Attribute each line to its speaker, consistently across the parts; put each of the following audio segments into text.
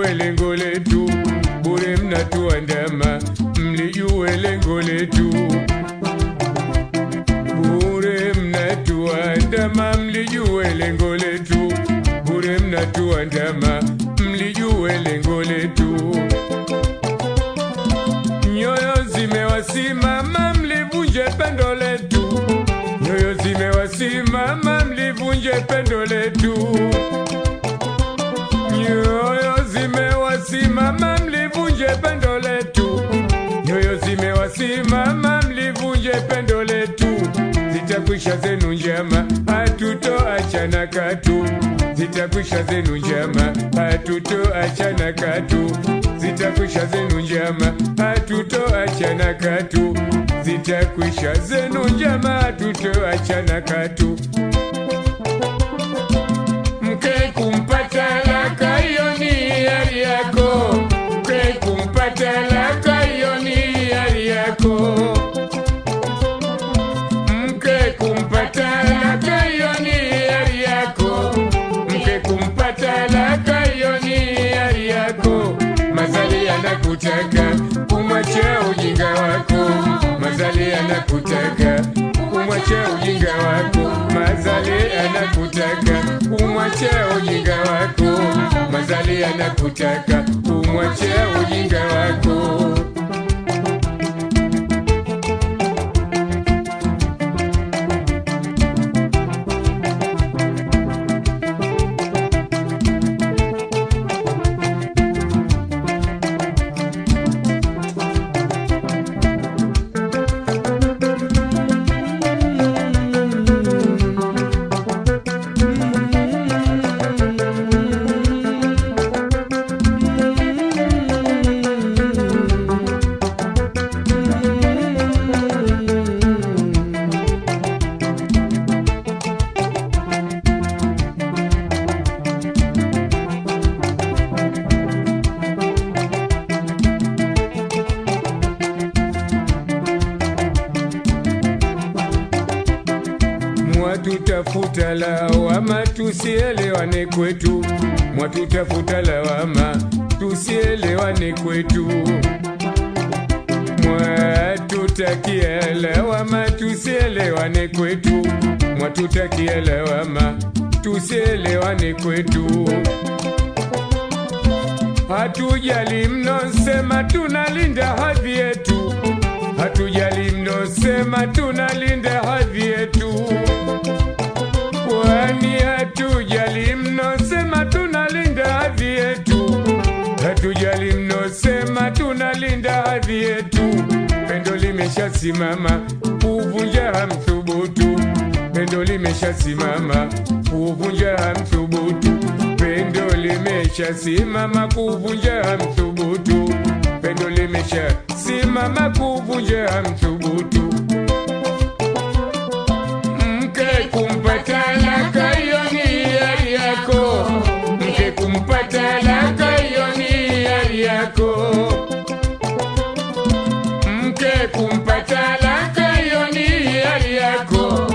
Speaker 1: mlijue lengo letu. Bure mnatuandama, mlijue lengo letu. Bure mnatuandama, mlijue lengo letu. Bure mnatuandama, mlijue lengo letu. Nyoyo zimewasimama, mlivunje pendo letu. Nyoyo zimewasimama, mlivunje pendo letu. Zimewasimama, mlivunje pendo letu. Zitakwisha zenu njama, hatutoachana katu. Zitakwisha zenu njama, hatutoachana katu. Zitakwisha zenu njama, hatutoachana katu. Zitakwisha zenu njama, hatutoachana katu. Mke anakutaka umwache ujinga wako. Mazali anakutaka umwache ujinga wako. Mazali anakutaka umwache ujinga wako. Mazali anakutaka umwache ujinga wako. Mwatutafuta lawama, tusielewane kwetu. Mwatutafuta lawama, tusielewane kwetu. Mwatutakia lawama, tusielewane kwetu. Mwatutakia tusielewane kwetu. Hatujali mnosema tunalinda hadhi yetu, hatujali mnosema tunalinda hadhi yetu, hatujali mnosema tunalinda hadhi yetu, hatujali mnosema tunalinda hadhi yetu. Pendo limeshasimama kuvunja hamthubutu, pendo limeshasimama kuvunja hamthubutu, pendo limeshasimama kuvunja hamthubutu, pendo limeshasimama kuvunja hamthubutu. Yako. Mke kumpa laka, hiyo ni hiari yako.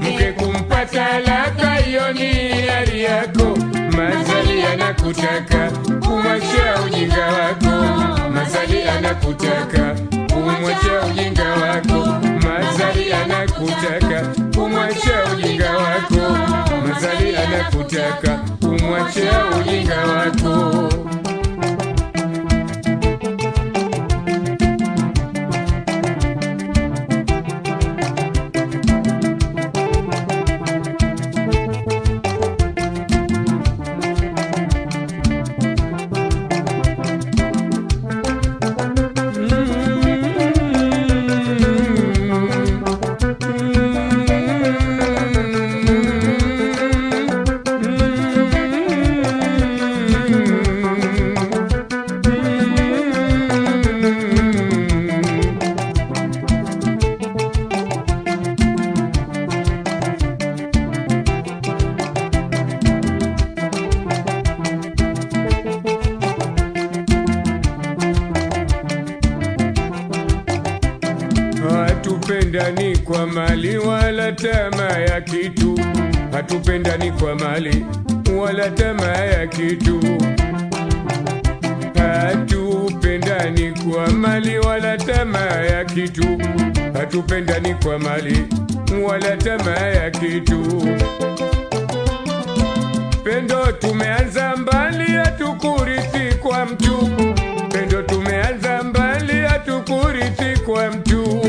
Speaker 1: Mke kumpa talaka hiyo ni hiari yako. Mazali anakutaka kumwacha ujinga wako. Mazali anakutaka kumwacha ujinga wako. Mazali anakutaka kumwacha ujinga wako. Mazali anakutaka kumwacha ujinga wako. Hatupendani kwa mali wala tamaa ya kitu. Hatupendani kwa mali wala tamaa ya kitu, hatupendani kwa mali wala tamaa ya kitu. Pendo tumeanza mbali, hatukurithi kwa mtu. Pendo tumeanza mbali, hatukurithi kwa mtu.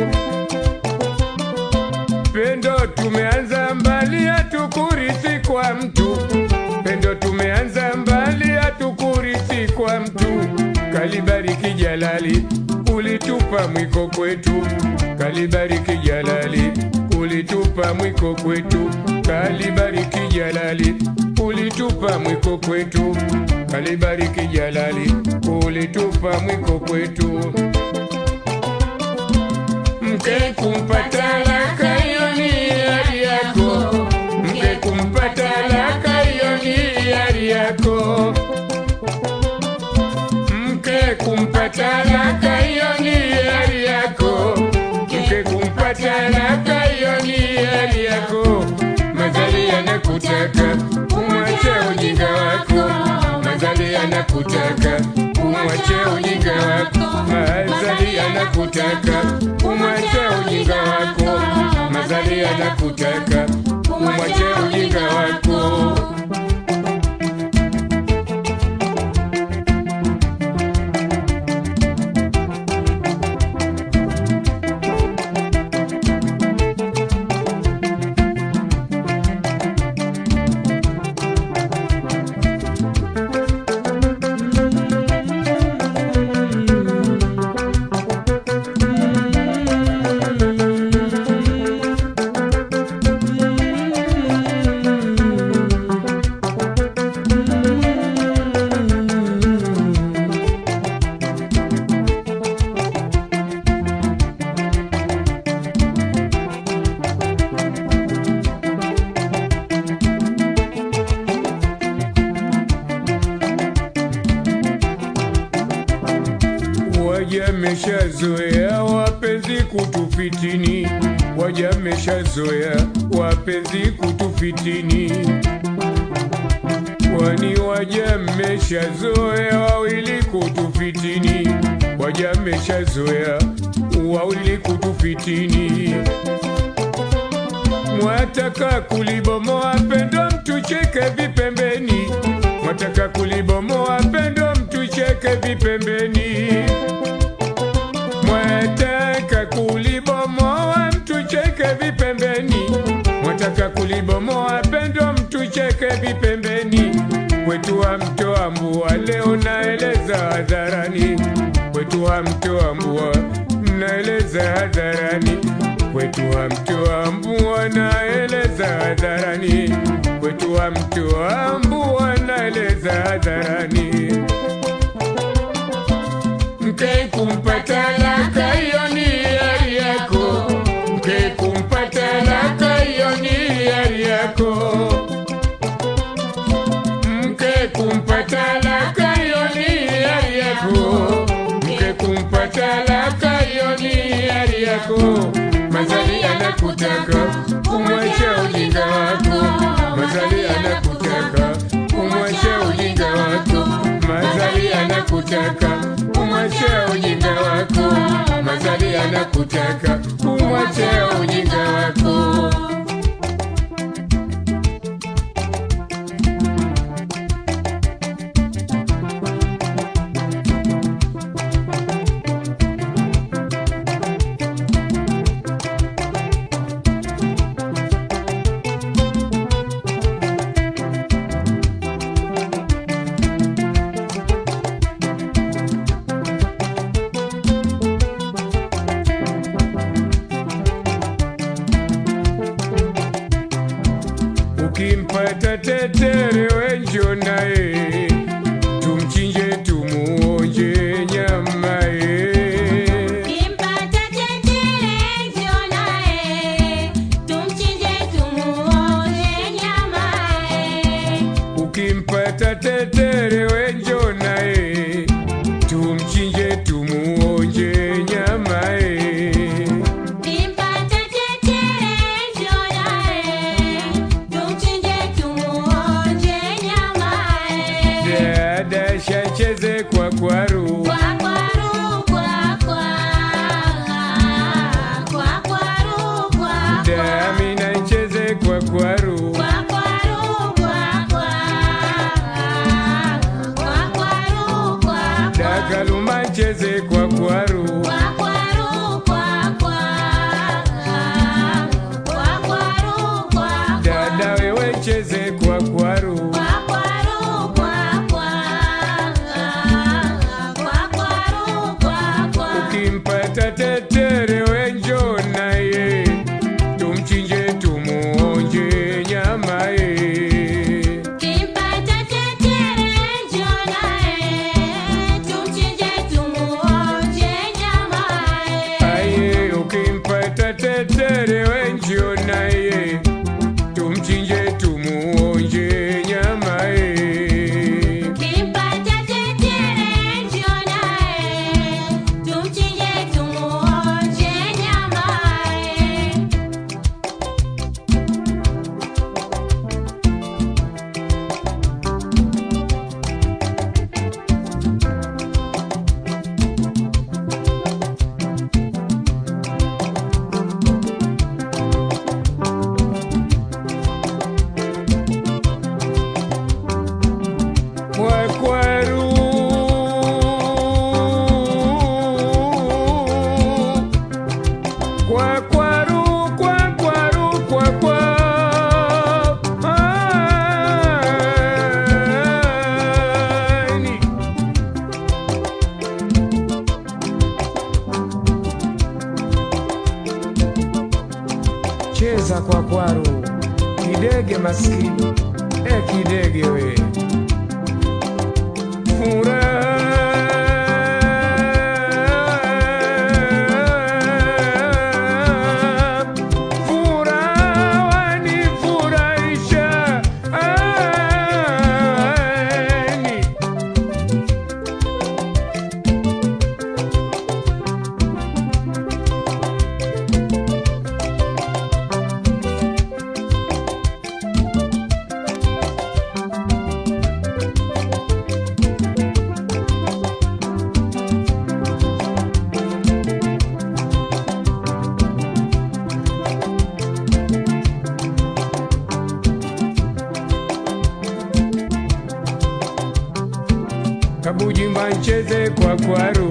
Speaker 1: Pendo tumeanza mtu. Pendo tumeanza mbali, hatukurithi kwa mtu. Kalibariki Jalali, ulitupa mwiko kwetu. Kalibariki Jalali, ulitupa mwiko kwetu. Kalibariki Jalali, ulitupa mwiko kwetu. Kalibariki Jalali, ulitupa mwiko kwetu. Mke kumpata laka hiyo yako. Mazali yanakutaka umwache ujinga wako, mazali yanakutaka yanakutaka umwache ujinga wako. Wajameshazoea wapenzi kutufitini, wajameshazoea wapenzi kutufitini, kwani wajameshazoea wawili kutufitini, wajameshazoea wawili kutufitini. Mwataka kulibomoa pendo mtucheke vipembeni, mwataka kulibomoa pendo mtucheke vipembeni mwataka kulibomoa pendo mtucheke vipembeni. Kwetu wa mtoa mbua leo naeleza hadharani, kwetu wa mtoa mbua naeleza hadharani, kwetu wa mtoa mbua naeleza hadharani, kwetu wa mtoa mbua naeleza hadharani. Mkei kumpata laka yako, mke kumpata laka yoni ari yako, mke kumpata laka yoni ari yako. Mazali anakutaka kumwacha ujinga wako, mazali anakutaka kumwacha ujinga wako, mazali anakutaka umwache ujinga wako, mazali anakutaka umwache ujinga wako. ukimpata tetere wenjona ee É que deu degwe. Kabujimba ncheze kwa kwaru
Speaker 2: Kwa